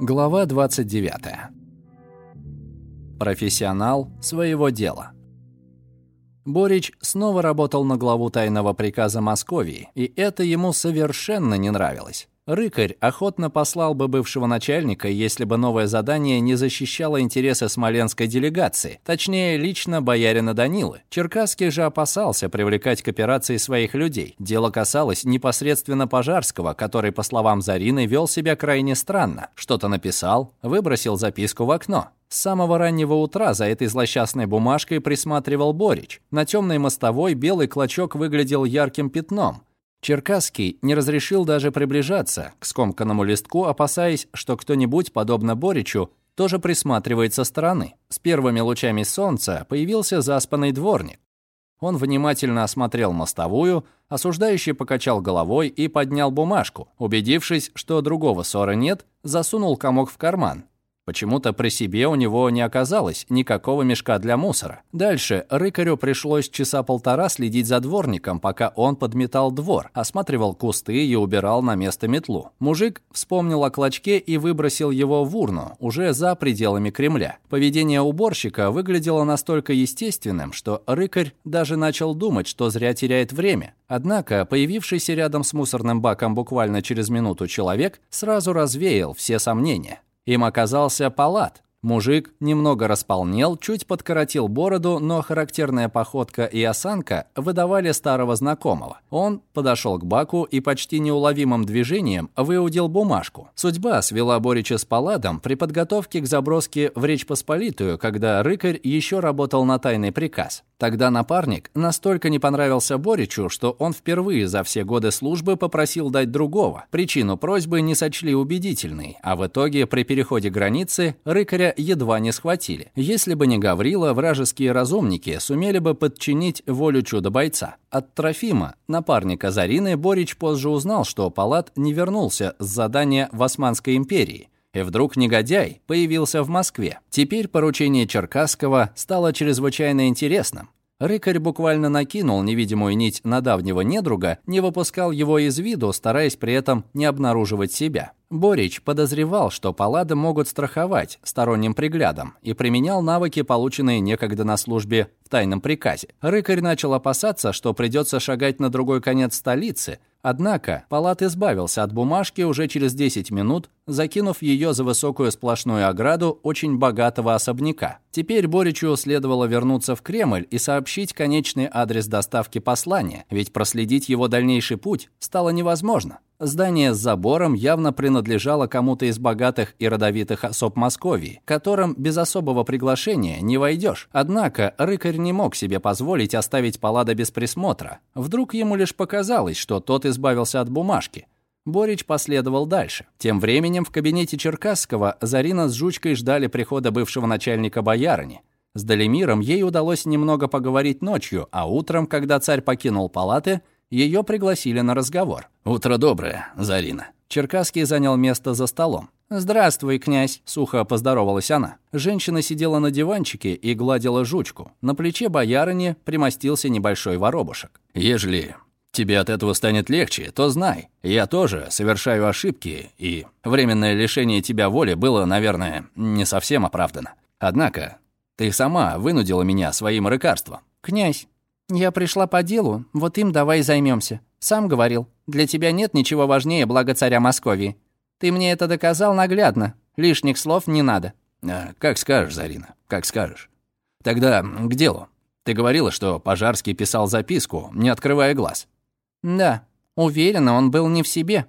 Глава 29. Профессионал своего дела. Борич снова работал на главу тайного приказа Московии, и это ему совершенно не нравилось. Рыкарь охотно послал бы бывшего начальника, если бы новое задание не защищало интересы смоленской делегации, точнее, лично боярина Данилы. Черкасский же опасался привлекать к операции своих людей. Дело касалось непосредственно Пожарского, который, по словам Зарины, вел себя крайне странно. Что-то написал, выбросил записку в окно. С самого раннего утра за этой злосчастной бумажкой присматривал Борич. На темной мостовой белый клочок выглядел ярким пятном. Черкасский не разрешил даже приближаться к скомканному листку, опасаясь, что кто-нибудь, подобно Боричу, тоже присматривает со стороны. С первыми лучами солнца появился заспанный дворник. Он внимательно осмотрел мостовую, осуждающий покачал головой и поднял бумажку. Убедившись, что другого ссора нет, засунул комок в карман. Почему-то при себе у него не оказалось никакого мешка для мусора. Дальше рыкарю пришлось часа полтора следить за дворником, пока он подметал двор, осматривал кусты и убирал на место метлу. Мужик вспомнил о клочке и выбросил его в урну, уже за пределами Кремля. Поведение уборщика выглядело настолько естественным, что рыкарь даже начал думать, что зря теряет время. Однако появившийся рядом с мусорным баком буквально через минуту человек сразу развеял все сомнения. Им оказался палат, Мужик немного располнел, чуть подкоротил бороду, но характерная походка и осанка выдавали старого знакомого. Он подошел к баку и почти неуловимым движением выудил бумажку. Судьба свела Борича с Паладом при подготовке к заброске в Речь Посполитую, когда Рыкарь еще работал на тайный приказ. Тогда напарник настолько не понравился Боричу, что он впервые за все годы службы попросил дать другого. Причину просьбы не сочли убедительной, а в итоге при переходе границы Рыкаря едва не схватили. Если бы не Гаврила, вражеские разумники сумели бы подчинить волю чудо-бойца. От Трофима, напарника Зарины, Борич позже узнал, что Палат не вернулся с задания в Османской империи. И вдруг негодяй появился в Москве. Теперь поручение Черкасского стало чрезвычайно интересным. Рыкарь буквально накинул невидимую нить на давнего недруга, не выпускал его из виду, стараясь при этом не обнаруживать себя. Борич подозревал, что палады могут страховать сторонним приглядом и применял навыки, полученные некогда на службе в тайном приказе. Рыкарь начал опасаться, что придется шагать на другой конец столицы, Однако Палат избавился от бумажки уже через 10 минут, закинув ее за высокую сплошную ограду очень богатого особняка. Теперь Боричу следовало вернуться в Кремль и сообщить конечный адрес доставки послания, ведь проследить его дальнейший путь стало невозможно. Здание с забором явно принадлежало кому-то из богатых и родовитых особ Московии, которым без особого приглашения не войдешь. Однако рыкарь не мог себе позволить оставить Паллада без присмотра. Вдруг ему лишь показалось, что тот избавился от бумажки. Борич последовал дальше. Тем временем в кабинете Черкасского Зарина с Жучкой ждали прихода бывшего начальника боярыни. С Далимиром ей удалось немного поговорить ночью, а утром, когда царь покинул палаты, ее пригласили на разговор. «Утро доброе, Зарина». Черкасский занял место за столом. «Здравствуй, князь», — сухо поздоровалась она. Женщина сидела на диванчике и гладила жучку. На плече боярыни примостился небольшой воробушек. «Ежели тебе от этого станет легче, то знай, я тоже совершаю ошибки, и временное лишение тебя воли было, наверное, не совсем оправдано. Однако ты сама вынудила меня своим лекарством». «Князь, «Я пришла по делу, вот им давай займемся. Сам говорил, для тебя нет ничего важнее блага царя Московии. Ты мне это доказал наглядно, лишних слов не надо». А, «Как скажешь, Зарина, как скажешь. Тогда к делу. Ты говорила, что Пожарский писал записку, не открывая глаз». «Да, уверена, он был не в себе».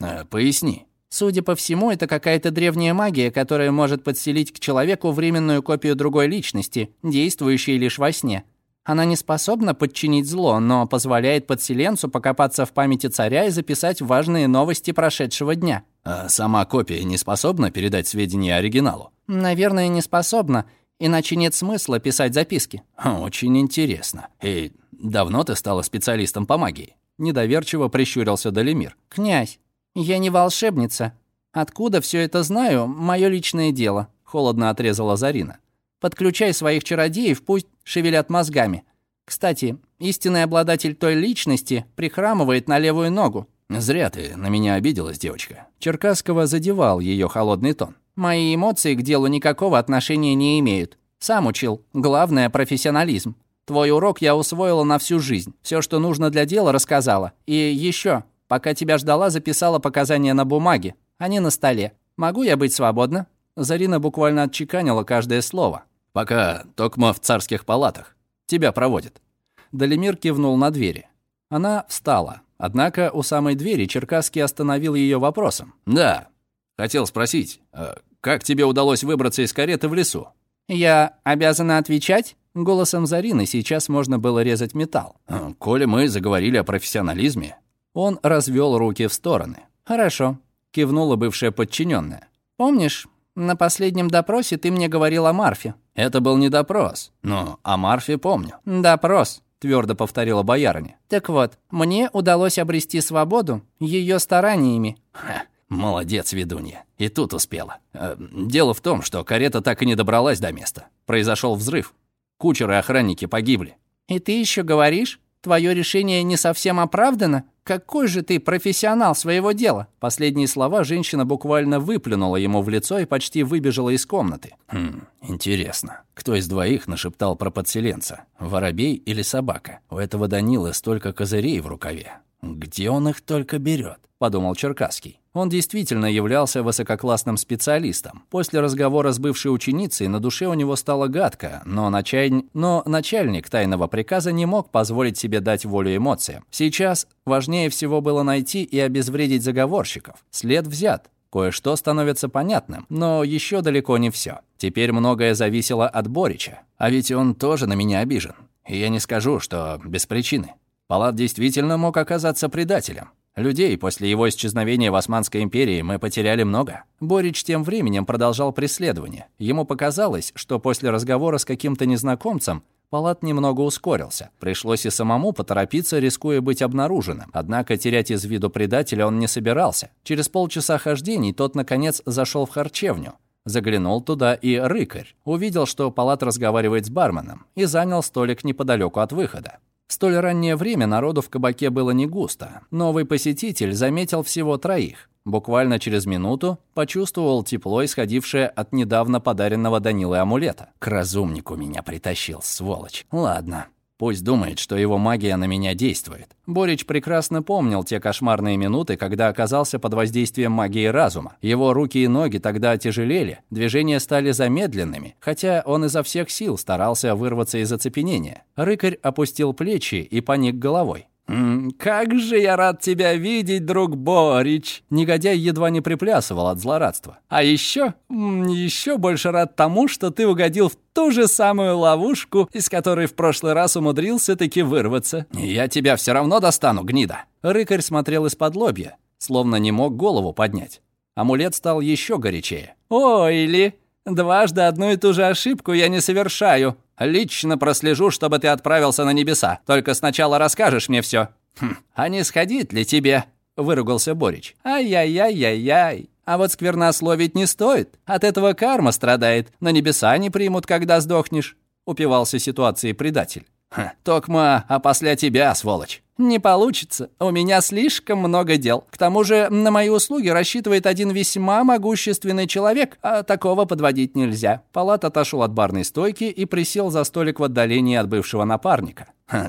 А, «Поясни». Судя по всему, это какая-то древняя магия, которая может подселить к человеку временную копию другой личности, действующей лишь во сне. Она не способна подчинить зло, но позволяет подселенцу покопаться в памяти царя и записать важные новости прошедшего дня. А сама копия не способна передать сведения оригиналу? Наверное, не способна, иначе нет смысла писать записки. Очень интересно. И давно ты стала специалистом по магии? Недоверчиво прищурился Далимир. Князь, я не волшебница. Откуда все это знаю, мое личное дело, холодно отрезала Зарина. Подключай своих чародеев, пусть шевелят мозгами. Кстати, истинный обладатель той личности прихрамывает на левую ногу. Зря ты на меня обиделась, девочка. Черкасского задевал ее холодный тон. Мои эмоции к делу никакого отношения не имеют. Сам учил. Главное профессионализм. Твой урок я усвоила на всю жизнь. Все, что нужно для дела, рассказала. И еще, пока тебя ждала, записала показания на бумаге. Они на столе. Могу я быть свободна? Зарина буквально отчеканила каждое слово. Пока токмо в царских палатах. Тебя проводят. Далимир кивнул на двери. Она встала. Однако у самой двери Черкасский остановил ее вопросом. «Да, хотел спросить, а как тебе удалось выбраться из кареты в лесу?» «Я обязана отвечать?» Голосом Зарины сейчас можно было резать металл. А, «Коли мы заговорили о профессионализме...» Он развел руки в стороны. «Хорошо», — кивнула бывшая подчиненная. «Помнишь, на последнем допросе ты мне говорил о Марфе?» «Это был не допрос, но о Марфе помню». «Допрос твердо повторила боярыня. Так вот, мне удалось обрести свободу ее стараниями. Ха, молодец, ведунья. И тут успела. Э, дело в том, что карета так и не добралась до места. Произошел взрыв. Кучеры и охранники погибли. И ты еще говоришь? Твое решение не совсем оправдано? Какой же ты профессионал своего дела? Последние слова женщина буквально выплюнула ему в лицо и почти выбежала из комнаты. Хм, интересно, кто из двоих нашептал про подселенца? Воробей или собака? У этого Данилы столько козырей в рукаве. Где он их только берет? подумал Черкасский. Он действительно являлся высококлассным специалистом. После разговора с бывшей ученицей на душе у него стало гадко, но, началь... но начальник тайного приказа не мог позволить себе дать волю эмоциям. Сейчас важнее всего было найти и обезвредить заговорщиков. След взят. Кое-что становится понятным, но еще далеко не все. Теперь многое зависело от Борича. А ведь он тоже на меня обижен. И я не скажу, что без причины. Палат действительно мог оказаться предателем. Людей после его исчезновения в Османской империи мы потеряли много. Борич тем временем продолжал преследование. Ему показалось, что после разговора с каким-то незнакомцем Палат немного ускорился. Пришлось и самому поторопиться, рискуя быть обнаруженным. Однако терять из виду предателя он не собирался. Через полчаса хождений тот, наконец, зашел в харчевню. Заглянул туда и рыкарь. Увидел, что Палат разговаривает с барменом и занял столик неподалеку от выхода. В столь раннее время народу в кабаке было не густо. Новый посетитель заметил всего троих. Буквально через минуту почувствовал тепло, исходившее от недавно подаренного Данилы амулета. К разумнику меня притащил, сволочь. Ладно, Пусть думает, что его магия на меня действует. Борич прекрасно помнил те кошмарные минуты, когда оказался под воздействием магии разума. Его руки и ноги тогда отяжелели, движения стали замедленными, хотя он изо всех сил старался вырваться из оцепенения. Рыкарь опустил плечи и поник головой. «Как же я рад тебя видеть, друг Борич!» Негодяй едва не приплясывал от злорадства. «А еще, еще больше рад тому, что ты угодил в ту же самую ловушку, из которой в прошлый раз умудрился таки вырваться». «Я тебя все равно достану, гнида!» Рыкарь смотрел из-под лобья, словно не мог голову поднять. Амулет стал еще горячее. «Ой, ли, дважды одну и ту же ошибку я не совершаю. Лично прослежу, чтобы ты отправился на небеса. Только сначала расскажешь мне все. Хм, а не сходить ли тебе? Выругался Борич. Ай-яй-яй-яй-яй. А вот сквернословить не стоит. От этого карма страдает. На небеса не примут, когда сдохнешь. Упивался ситуацией предатель. Ха, токма, а после тебя, сволочь. Не получится. У меня слишком много дел. К тому же на мои услуги рассчитывает один весьма могущественный человек, а такого подводить нельзя. Палат отошел от барной стойки и присел за столик в отдалении от бывшего напарника.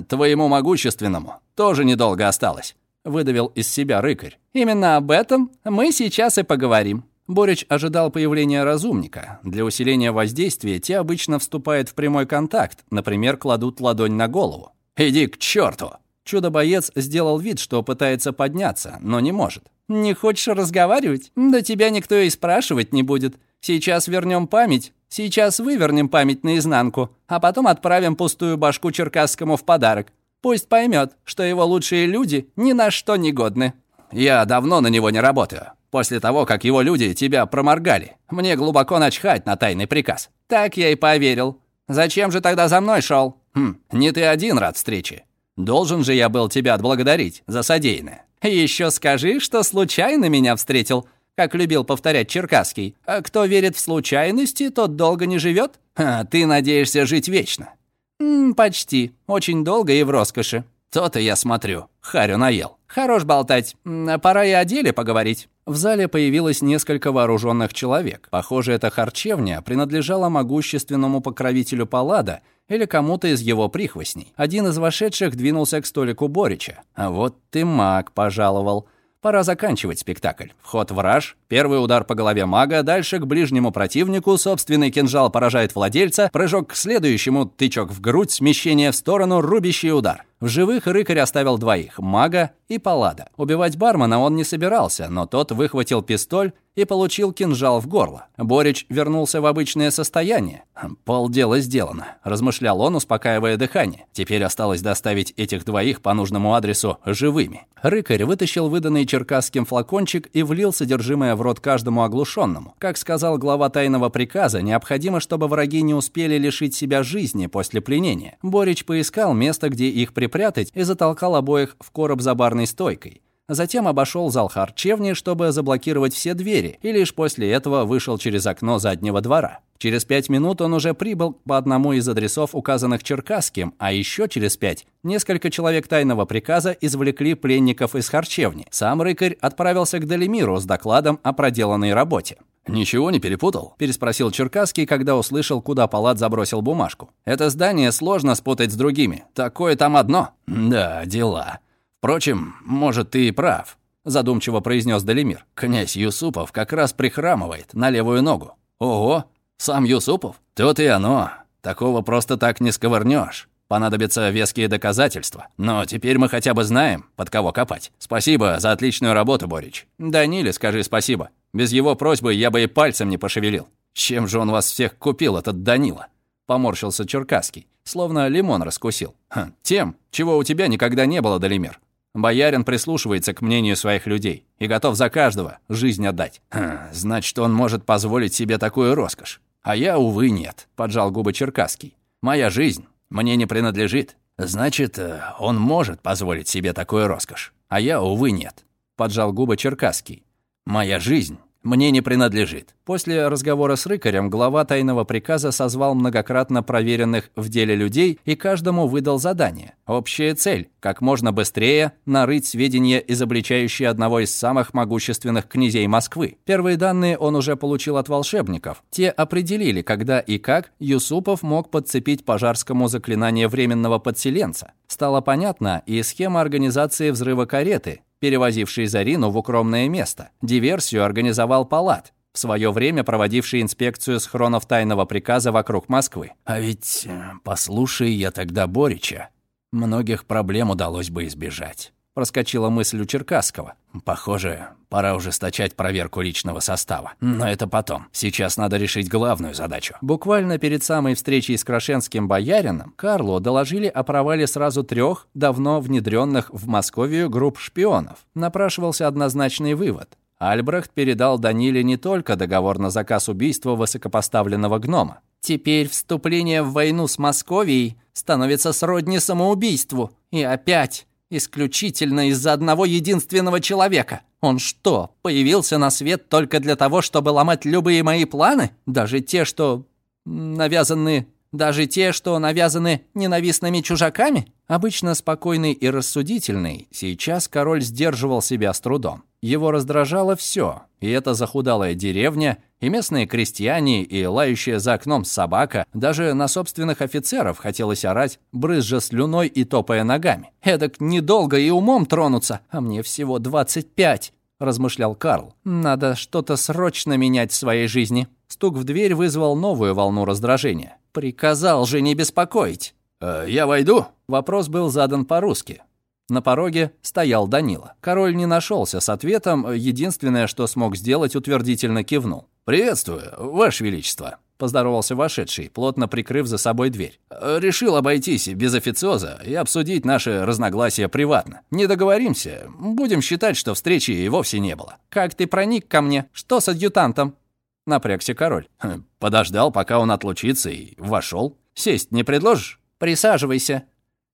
«Твоему могущественному тоже недолго осталось», — выдавил из себя рыкарь. «Именно об этом мы сейчас и поговорим». Борич ожидал появления разумника. Для усиления воздействия те обычно вступают в прямой контакт, например, кладут ладонь на голову. «Иди к черту! Чудо-боец сделал вид, что пытается подняться, но не может. «Не хочешь разговаривать? Да тебя никто и спрашивать не будет. Сейчас вернем память, сейчас вывернем память наизнанку, а потом отправим пустую башку Черкасскому в подарок. Пусть поймет, что его лучшие люди ни на что не годны». «Я давно на него не работаю. После того, как его люди тебя проморгали. Мне глубоко начхать на тайный приказ». «Так я и поверил. Зачем же тогда за мной шел? «Хм, не ты один рад встрече. Должен же я был тебя отблагодарить за содеянное». «Еще скажи, что случайно меня встретил», как любил повторять Черкасский. «А кто верит в случайности, тот долго не живет?» «А ты надеешься жить вечно?» М «Почти. Очень долго и в роскоши». То-то я смотрю, харю наел. Хорош болтать. Пора и о деле поговорить. В зале появилось несколько вооруженных человек. Похоже, эта харчевня принадлежала могущественному покровителю Паллада или кому-то из его прихвостней. Один из вошедших двинулся к столику Борича. «А вот ты маг», — пожаловал. Пора заканчивать спектакль. Вход в раж, первый удар по голове мага, дальше к ближнему противнику, собственный кинжал поражает владельца, прыжок к следующему, тычок в грудь, смещение в сторону, рубящий удар. В живых рыкарь оставил двоих – мага и палада. Убивать бармена он не собирался, но тот выхватил пистоль и получил кинжал в горло. Борич вернулся в обычное состояние. «Полдела сделано», – размышлял он, успокаивая дыхание. «Теперь осталось доставить этих двоих по нужному адресу живыми». Рыкарь вытащил выданный черкасским флакончик и влил содержимое в рот каждому оглушенному. Как сказал глава тайного приказа, необходимо, чтобы враги не успели лишить себя жизни после пленения. Борич поискал место, где их припрятали прятать и затолкал обоих в короб за барной стойкой. Затем обошел зал харчевни, чтобы заблокировать все двери, и лишь после этого вышел через окно заднего двора. Через пять минут он уже прибыл по одному из адресов, указанных Черкасским, а еще через пять несколько человек тайного приказа извлекли пленников из харчевни. Сам рыкарь отправился к Далимиру с докладом о проделанной работе. «Ничего не перепутал?» – переспросил Черкасский, когда услышал, куда Палат забросил бумажку. «Это здание сложно спутать с другими. Такое там одно». «Да, дела. Впрочем, может, ты и прав», – задумчиво произнес Далимир. «Князь Юсупов как раз прихрамывает на левую ногу». «Ого, сам Юсупов? Тут и оно. Такого просто так не сковырнешь. Понадобятся веские доказательства. Но теперь мы хотя бы знаем, под кого копать. Спасибо за отличную работу, Борич. Даниле скажи спасибо. Без его просьбы я бы и пальцем не пошевелил. Чем же он вас всех купил, этот Данила? Поморщился Черкасский, словно лимон раскусил. Хм, тем, чего у тебя никогда не было, Далимир. Боярин прислушивается к мнению своих людей и готов за каждого жизнь отдать. Хм, значит, он может позволить себе такую роскошь. А я, увы, нет, поджал губы Черкасский. Моя жизнь мне не принадлежит. Значит, э, он может позволить себе такую роскошь. А я, увы, нет. Поджал губы Черкасский. Моя жизнь мне не принадлежит. После разговора с рыкарем глава тайного приказа созвал многократно проверенных в деле людей и каждому выдал задание. Общая цель – как можно быстрее нарыть сведения, изобличающие одного из самых могущественных князей Москвы. Первые данные он уже получил от волшебников. Те определили, когда и как Юсупов мог подцепить пожарскому заклинание временного подселенца. Стало понятно и схема организации взрыва кареты, перевозивший Зарину в укромное место. Диверсию организовал Палат, в свое время проводивший инспекцию схронов тайного приказа вокруг Москвы. А ведь, э, послушай я тогда Борича, многих проблем удалось бы избежать. Проскочила мысль у Черкасского. Похоже, пора ужесточать проверку личного состава. Но это потом. Сейчас надо решить главную задачу. Буквально перед самой встречей с Крашенским боярином Карлу доложили о провале сразу трех давно внедренных в Московию групп шпионов. Напрашивался однозначный вывод. Альбрехт передал Даниле не только договор на заказ убийства высокопоставленного гнома. Теперь вступление в войну с Московией становится сродни самоубийству. И опять Исключительно из-за одного единственного человека. Он что, появился на свет только для того, чтобы ломать любые мои планы? Даже те, что навязаны... Даже те, что навязаны ненавистными чужаками? Обычно спокойный и рассудительный, сейчас король сдерживал себя с трудом. Его раздражало все, и эта захудалая деревня, и местные крестьяне, и лающая за окном собака. Даже на собственных офицеров хотелось орать, брызжа слюной и топая ногами. «Эдак недолго и умом тронуться, а мне всего 25», — размышлял Карл. «Надо что-то срочно менять в своей жизни». Стук в дверь вызвал новую волну раздражения. «Приказал же не беспокоить». «Э, «Я войду?» Вопрос был задан по-русски. На пороге стоял Данила. Король не нашелся с ответом, единственное, что смог сделать, утвердительно кивнул. «Приветствую, Ваше Величество», — поздоровался вошедший, плотно прикрыв за собой дверь. «Решил обойтись без официоза и обсудить наши разногласия приватно. Не договоримся, будем считать, что встречи и вовсе не было». «Как ты проник ко мне? Что с адъютантом?» — напрягся король. «Хм, «Подождал, пока он отлучится, и вошел. Сесть не предложишь?» «Присаживайся».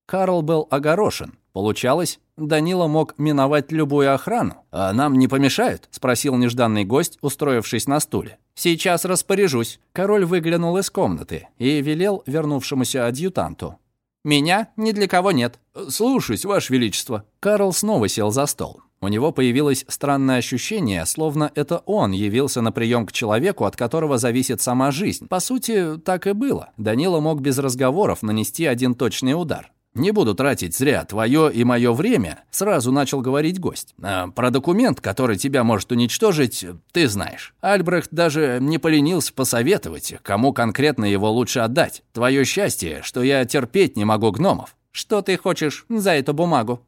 Карл был огорошен. Получалось, Данила мог миновать любую охрану. «А нам не помешают?» – спросил нежданный гость, устроившись на стуле. «Сейчас распоряжусь». Король выглянул из комнаты и велел вернувшемуся адъютанту. Меня ни для кого нет». «Слушаюсь, Ваше Величество». Карл снова сел за стол. У него появилось странное ощущение, словно это он явился на прием к человеку, от которого зависит сама жизнь. По сути, так и было. Данила мог без разговоров нанести один точный удар. «Не буду тратить зря твое и мое время», — сразу начал говорить гость. А «Про документ, который тебя может уничтожить, ты знаешь. Альбрехт даже не поленился посоветовать, кому конкретно его лучше отдать. Твое счастье, что я терпеть не могу гномов». «Что ты хочешь за эту бумагу?»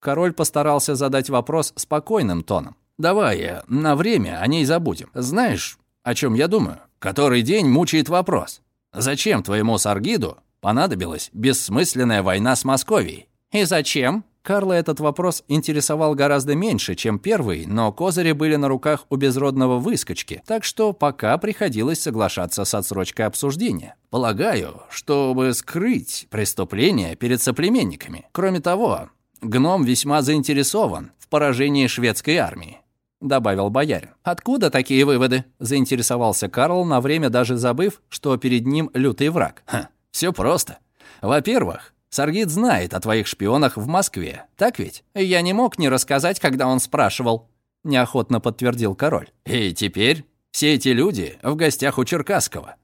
Король постарался задать вопрос спокойным тоном. «Давай э, на время о ней забудем. Знаешь, о чем я думаю? Который день мучает вопрос. Зачем твоему Саргиду понадобилась бессмысленная война с Московией?» «И зачем?» Карла этот вопрос интересовал гораздо меньше, чем первый, но козыри были на руках у безродного выскочки, так что пока приходилось соглашаться с отсрочкой обсуждения. «Полагаю, чтобы скрыть преступление перед соплеменниками. Кроме того, Гном весьма заинтересован в поражении шведской армии», — добавил боярин. «Откуда такие выводы?» — заинтересовался Карл, на время даже забыв, что перед ним лютый враг. «Ха, все просто. Во-первых, Саргит знает о твоих шпионах в Москве, так ведь?» «Я не мог не рассказать, когда он спрашивал», — неохотно подтвердил король. «И теперь все эти люди в гостях у Черкасского.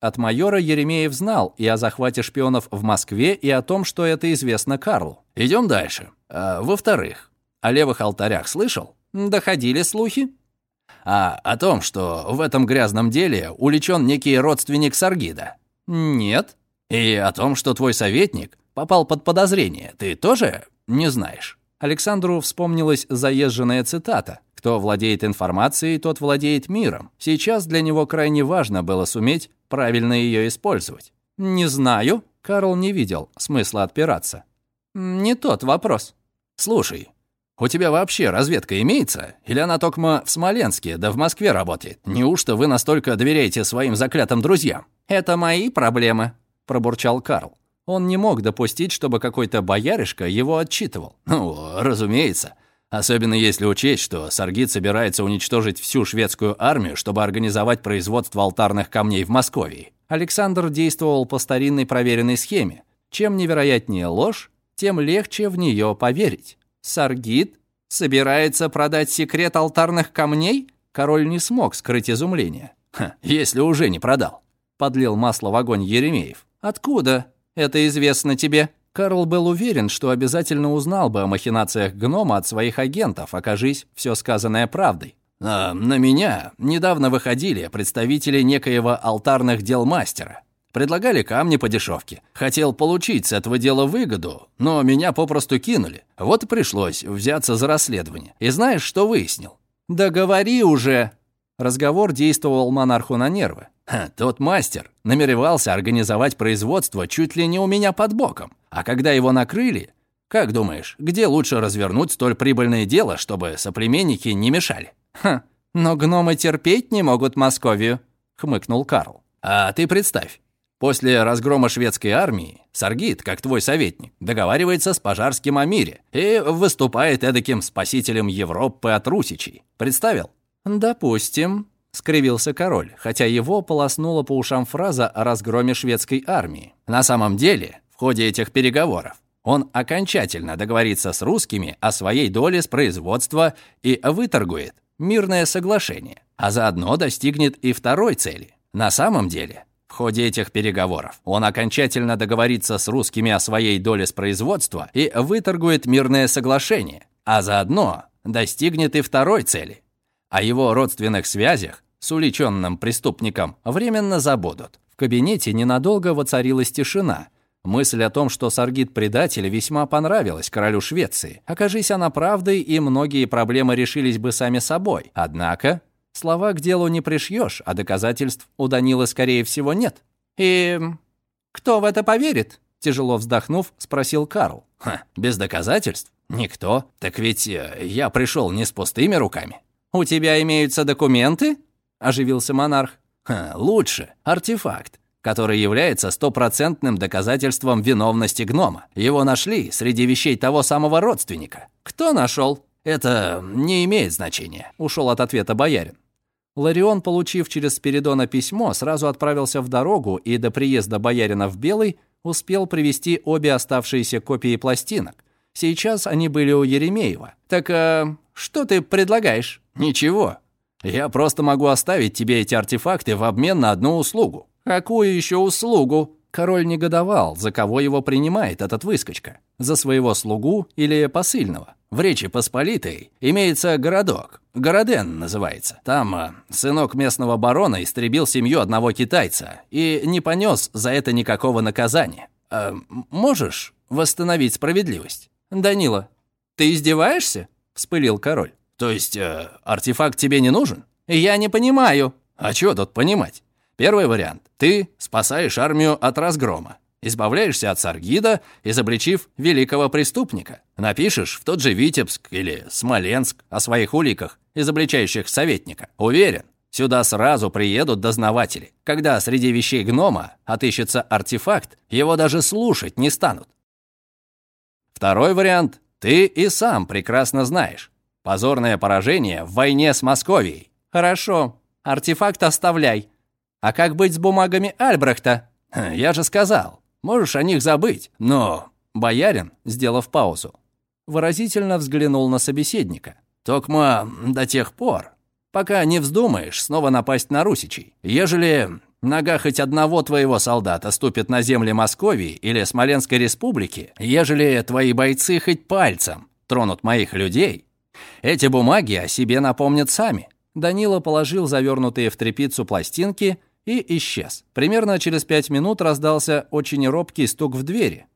От майора Еремеев знал и о захвате шпионов в Москве, и о том, что это известно Карлу. Идем дальше. А, во-вторых, о левых алтарях слышал? Доходили слухи? А о том, что в этом грязном деле уличен некий родственник Саргида? Нет. И о том, что твой советник попал под подозрение, ты тоже не знаешь? Александру вспомнилась заезженная цитата. «Кто владеет информацией, тот владеет миром». Сейчас для него крайне важно было суметь правильно ее использовать. «Не знаю». Карл не видел смысла отпираться. «Не тот вопрос». «Слушай, у тебя вообще разведка имеется? Или она только в Смоленске, да в Москве работает? Неужто вы настолько доверяете своим заклятым друзьям?» «Это мои проблемы», — пробурчал Карл. Он не мог допустить, чтобы какой-то бояришка его отчитывал. Ну, разумеется. Особенно если учесть, что Саргит собирается уничтожить всю шведскую армию, чтобы организовать производство алтарных камней в Москве. Александр действовал по старинной проверенной схеме. Чем невероятнее ложь, тем легче в нее поверить. Саргит собирается продать секрет алтарных камней? Король не смог скрыть изумление. Ха, если уже не продал. Подлил масло в огонь Еремеев. Откуда? Это известно тебе?» Карл был уверен, что обязательно узнал бы о махинациях гнома от своих агентов, окажись все сказанное правдой. А на меня недавно выходили представители некоего алтарных дел мастера. Предлагали камни по дешевке. Хотел получить с этого дела выгоду, но меня попросту кинули. Вот и пришлось взяться за расследование. И знаешь, что выяснил? «Да говори уже!» Разговор действовал монарху на нервы. Тот мастер намеревался организовать производство чуть ли не у меня под боком. А когда его накрыли, как думаешь, где лучше развернуть столь прибыльное дело, чтобы соплеменники не мешали? Ха, но гномы терпеть не могут Московию, хмыкнул Карл. А ты представь, после разгрома шведской армии Саргит, как твой советник, договаривается с Пожарским о мире и выступает эдаким спасителем Европы от русичей. Представил? Допустим, — скривился король, хотя его полоснула по ушам фраза о разгроме шведской армии. «На самом деле, в ходе этих переговоров он окончательно договорится с русскими о своей доле с производства и выторгует мирное соглашение, а заодно достигнет и второй цели. На самом деле, в ходе этих переговоров он окончательно договорится с русскими о своей доле с производства и выторгует мирное соглашение, а заодно достигнет и второй цели – о его родственных связях с уличенным преступником временно забудут. В кабинете ненадолго воцарилась тишина. Мысль о том, что Саргит предатель, весьма понравилась королю Швеции. Окажись она правдой, и многие проблемы решились бы сами собой. Однако, слова к делу не пришьешь, а доказательств у Данила, скорее всего, нет. «И кто в это поверит?» Тяжело вздохнув, спросил Карл. «Ха, без доказательств? Никто. Так ведь э, я пришел не с пустыми руками». «У тебя имеются документы?» – оживился монарх. Ха, «Лучше. Артефакт, который является стопроцентным доказательством виновности гнома. Его нашли среди вещей того самого родственника». «Кто нашел?» «Это не имеет значения», – ушел от ответа боярин. Ларион, получив через Спиридона письмо, сразу отправился в дорогу и до приезда боярина в Белый успел привести обе оставшиеся копии пластинок. Сейчас они были у Еремеева. «Так э, что ты предлагаешь?» «Ничего. Я просто могу оставить тебе эти артефакты в обмен на одну услугу». «Какую еще услугу?» Король негодовал, за кого его принимает этот выскочка. За своего слугу или посыльного. В Речи Посполитой имеется городок. Городен называется. Там э, сынок местного барона истребил семью одного китайца и не понес за это никакого наказания. Э, можешь восстановить справедливость? Данила, ты издеваешься? Вспылил король. То есть э, артефакт тебе не нужен? Я не понимаю. А что тут понимать? Первый вариант. Ты спасаешь армию от разгрома. Избавляешься от Саргида, изобличив великого преступника. Напишешь в тот же Витебск или Смоленск о своих уликах, изобличающих советника. Уверен, сюда сразу приедут дознаватели. Когда среди вещей гнома отыщется артефакт, его даже слушать не станут. Второй вариант ты и сам прекрасно знаешь. Позорное поражение в войне с Московией. Хорошо, артефакт оставляй. А как быть с бумагами Альбрехта? Я же сказал, можешь о них забыть. Но боярин, сделав паузу, выразительно взглянул на собеседника. Токма до тех пор, пока не вздумаешь снова напасть на русичей. Ежели нога хоть одного твоего солдата ступит на земли Московии или Смоленской республики, ежели твои бойцы хоть пальцем тронут моих людей, эти бумаги о себе напомнят сами». Данила положил завернутые в тряпицу пластинки и исчез. Примерно через пять минут раздался очень робкий стук в двери.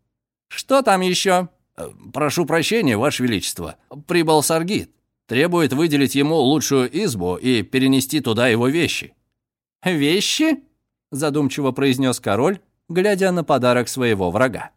«Что там еще?» «Э, «Прошу прощения, Ваше Величество. Прибыл Саргит. Требует выделить ему лучшую избу и перенести туда его вещи». «Вещи?» – задумчиво произнес король, глядя на подарок своего врага.